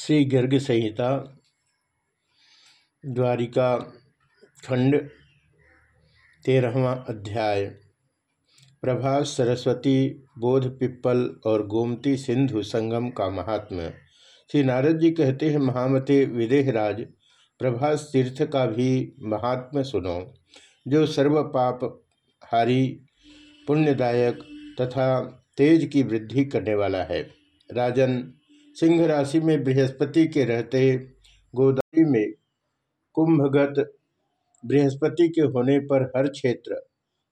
श्री गर्ग संहिता द्वारिका खंड तेरहवा अध्याय। प्रभास सरस्वती बोध पिप्पल और गोमती सिंधु संगम का महात्मा श्री नारद जी कहते हैं, महामते विदेहराज प्रभास तीर्थ का भी महात्मा सुनो। जो सर्व पाप हारी, पुण्यदायक तथा तेज की वृद्धि करने वाला है, राजन सिंह राशि में बृहस्पति के रहते गोदावरी में कुंभगत बृहस्पति के होने पर हर क्षेत्र,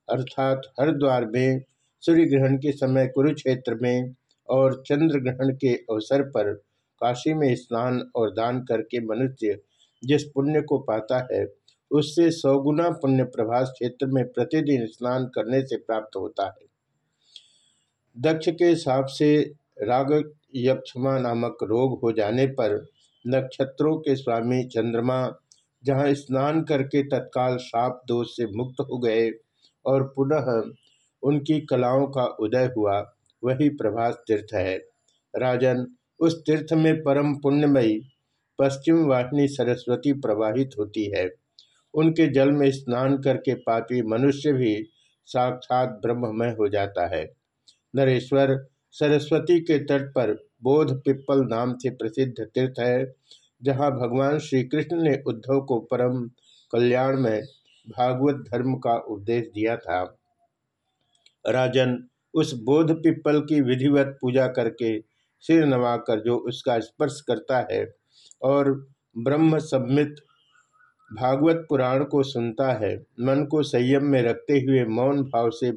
अर्थात हर द्वार में सूर्य ग्रहण के समय कुरुक्षेत्र में और चंद्र ग्रहण के अवसर पर काशी में स्नान और दान करके मनुष्य जिस पुण्य को पाता है, उससे सौगुना पुण्य प्रभास क्षेत्र में प्रतिदिन स्नान करने से प्राप्त होता है। दक्ष के हिसाब से राग यक्षमा नामक रोग हो जाने पर नक्षत्रों के स्वामी चंद्रमा, जहाँ स्नान करके तत्काल साप दोष से मुक्त हो गए और पुनः उनकी कलाओं का उदय हुआ, वही प्रभास तीर्थ है। राजन, उस तीर्थ में परम पुण्यमयी, पश्चिम वाहिनी सरस्वती प्रवाहित होती है। उनके जल में स्नान करके पापी मनुष्य भी साक्षात ब्रह्ममय हो जाता है। नरेश्वर सरस्वती के तट पर बोध पिप्पल नाम से प्रसिद्ध तीर्थ है, जहाँ भगवान श्री कृष्ण ने उद्धव को परम कल्याण में भागवत धर्म का उपदेश दिया था। राजन उस बोध पिप्पल की विधिवत पूजा करके सिर नवाकर जो उसका स्पर्श करता है और ब्रह्म सम्मित भागवत पुराण को सुनता है, मन को संयम में रखते हुए मौन भाव से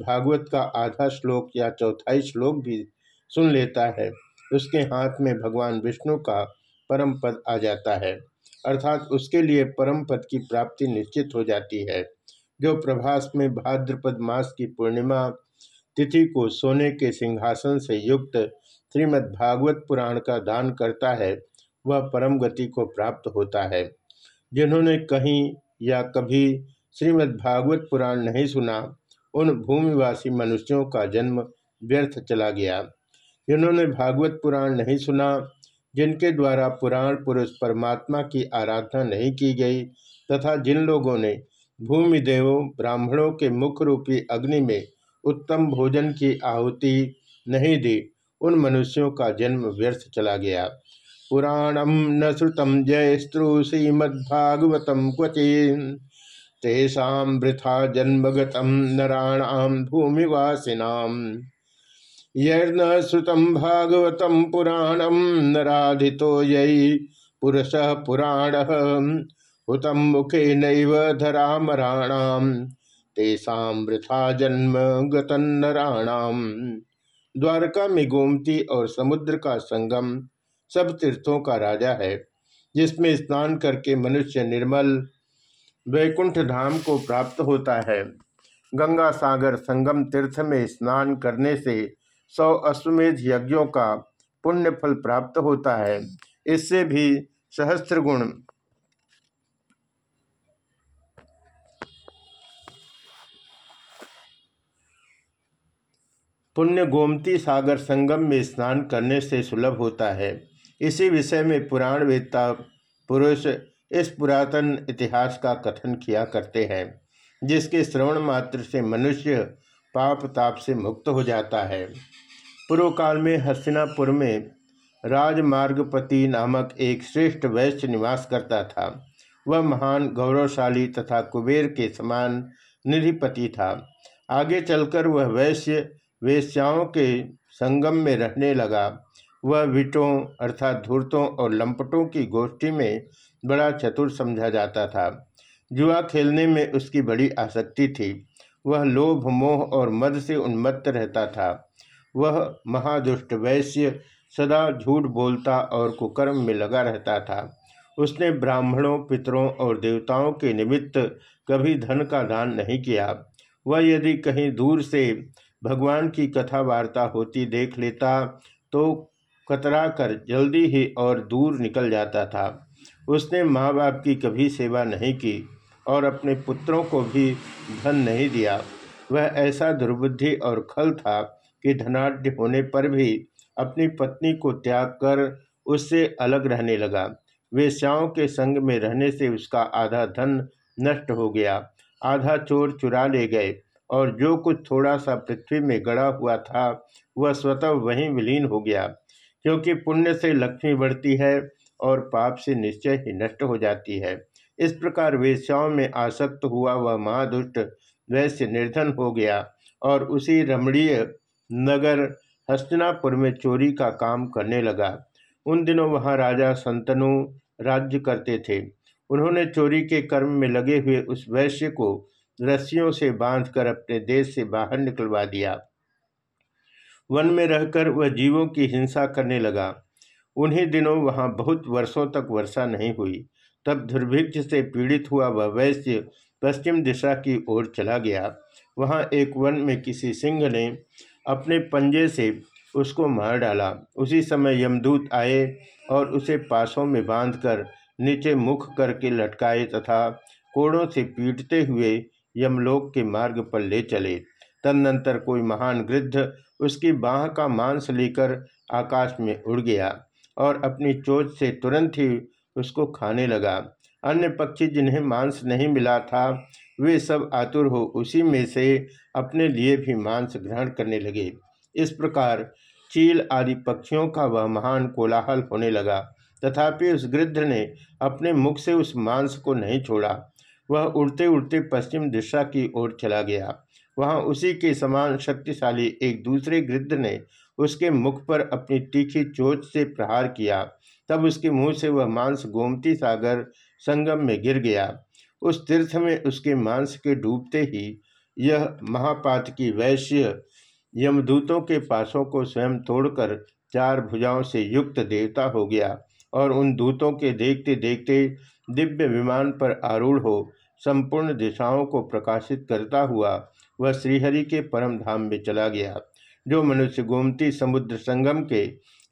भागवत का आधा श्लोक या चौथाई श्लोक भी सुन लेता है। उसके हाथ में भगवान विष्णु का परम पद आ जाता है। अर्थात उसके लिए परम पद की प्राप्ति निश्चित हो जाती है। जो प्रभास में भाद्रपद मास की पूर्णिमा तिथि को सोने के सिंहासन से युक्त श्रीमद् भागवत पुराण का दान करता है, वह परम गति को प्राप्त होता है। जिन्होंने कहीं या कभी श्रीमद् भागवत पुराण नहीं सुना उन भूमिवासी मनुष्यों का जन्म व्यर्थ चला गया। जिन्होंने भागवत पुराण नहीं सुना, जिनके द्वारा पुराण पुरुष परमात्मा की आराधना नहीं की गई, तथा जिन लोगों ने भूमि देवों ब्राह्मणों के मुख रूपी अग्नि में उत्तम भोजन की आहुति नहीं दी, उन मनुष्यों का जन्म व्यर्थ चला गया। पुराणम न श्रुतम जय स्त्रु श्रीमद्भागवतम क्वचिन तेषा वृथा जन्मगत नराणाम भूमिवासीनाम यर्न श्रुतम भागवत पुराणम नराधितो यही पुरुष पुराण। हुतम मुखे नैव धरामराणाम तेषा वृथा जन्म गतन्नराणाम द्वारका में गोमती और समुद्र का संगम सब तीर्थों का राजा है, जिसमें स्नान करके मनुष्य निर्मल वैकुंठ धाम को प्राप्त होता है। गंगा सागर संगम तीर्थ में स्नान करने से सौ अश्वमेध यज्ञों का पुण्य फल प्राप्त होता है। इससे भी सहस्त्र गुण पुण्य गोमती सागर संगम में स्नान करने से सुलभ होता है। इसी विषय में पुराण वेत्ता पुरुष इस पुरातन इतिहास का कथन किया करते हैं, जिसके श्रवण मात्र से मनुष्य पाप ताप से मुक्त हो जाता है। पूर्व काल में हस्तिनापुर में राजमार्गपति नामक एक श्रेष्ठ वैश्य निवास करता था। वह महान, गौरवशाली तथा कुबेर के समान निधिपति था। आगे चलकर वह वैश्य वेश्याओं के संगम में रहने लगा। वह विटों अर्थात धूर्तों और लंपटों की गोष्ठी में बड़ा चतुर समझा जाता था। जुआ खेलने में उसकी बड़ी आसक्ति थी। वह लोभ, मोह और मद से उन्मत्त रहता था। वह महादुष्ट, वैश्य, सदा झूठ बोलता और कुकर्म में लगा रहता था। उसने ब्राह्मणों, पितरों और देवताओं के निमित्त कभी धन का दान नहीं किया। वह यदि कहीं दूर से भगवान की कथा वार्ता होती देख लेता तो कतरा कर जल्दी ही और दूर निकल जाता था। उसने माँ बाप की कभी सेवा नहीं की और अपने पुत्रों को भी धन नहीं दिया। वह ऐसा दुर्बुद्धि और खल था कि धनाढ़ होने पर भी अपनी पत्नी को त्याग कर उससे अलग रहने लगा। वेश्याओं के संग में रहने से उसका आधा धन नष्ट हो गया। आधा चोर चुरा ले गए और जो कुछ थोड़ा सा पृथ्वी में गड़ा हुआ था, वह स्वतः वहीं विलीन हो गया। क्योंकि पुण्य से लक्ष्मी बढ़ती है और पाप से निश्चय ही नष्ट हो जाती है। इस प्रकार वेश्याओं में आसक्त हुआ वह महादुष्ट वैश्य निर्धन हो गया और उसी रमणीय नगर हस्तिनापुर में चोरी का काम करने लगा। उन दिनों वहाँ राजा संतनु राज्य करते थे। उन्होंने चोरी के कर्म में लगे हुए उस वैश्य को रस्सियों से बांधकर अपने देश से बाहर निकलवा दिया। वन में रहकर वह जीवों की हिंसा करने लगा। उन्हीं दिनों वहाँ बहुत वर्षों तक वर्षा नहीं हुई। तब दुर्भिक्ष से पीड़ित हुआ वह वैश्य पश्चिम दिशा की ओर चला गया। वहाँ एक वन में किसी सिंह ने अपने पंजे से उसको मार डाला। उसी समय यमदूत आए और उसे पासों में बांधकर नीचे मुख करके लटकाए तथा कोड़ों से पीटते हुए यमलोक के मार्ग पर ले चले। तदनंतर कोई महान गृद्ध उसकी बाह का मांस लेकर आकाश में उड़ गया और अपनी चोट से तुरंत ही उसको खाने लगा। अन्य पक्षी जिन्हें मांस नहीं मिला था, वे सब आतुर हो उसी में से अपने लिए भी मांस ग्रहण करने लगे। इस प्रकार चील आदि पक्षियों का वह महान कोलाहल होने लगा। तथापि उस गृद्ध ने अपने मुख से उस मांस को नहीं छोड़ा। वह उड़ते उड़ते पश्चिम दिशा की ओर चला गया। वहाँ उसी के समान शक्तिशाली एक दूसरे गृद्ध ने उसके मुख पर अपनी तीखी चोट से प्रहार किया। तब उसके मुँह से वह मांस गोमती सागर संगम में गिर गया। उस तीर्थ में उसके मांस के डूबते ही यह महापात की वैश्य यमदूतों के पासों को स्वयं तोड़कर चार भुजाओं से युक्त देवता हो गया और उन दूतों के देखते देखते दिव्य विमान पर आरूढ़ हो संपूर्ण दिशाओं को प्रकाशित करता हुआ वह श्रीहरि के परम धाम में चला गया, जो मनुष्य गोमती समुद्र संगम के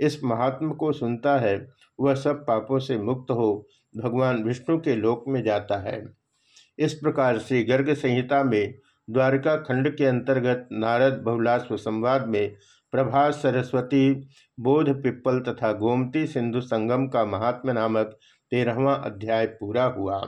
इस महात्म को सुनता है, वह सब पापों से मुक्त हो भगवान विष्णु के लोक में जाता है। इस प्रकार श्री गर्ग संहिता में द्वारका खंड के अंतर्गत नारद बहुलाश्व संवाद में प्रभास सरस्वती, बोध पिप्पल तथा गोमती सिंधु संगम का महात्मा नामक तेरहवा अध्याय पूरा हुआ।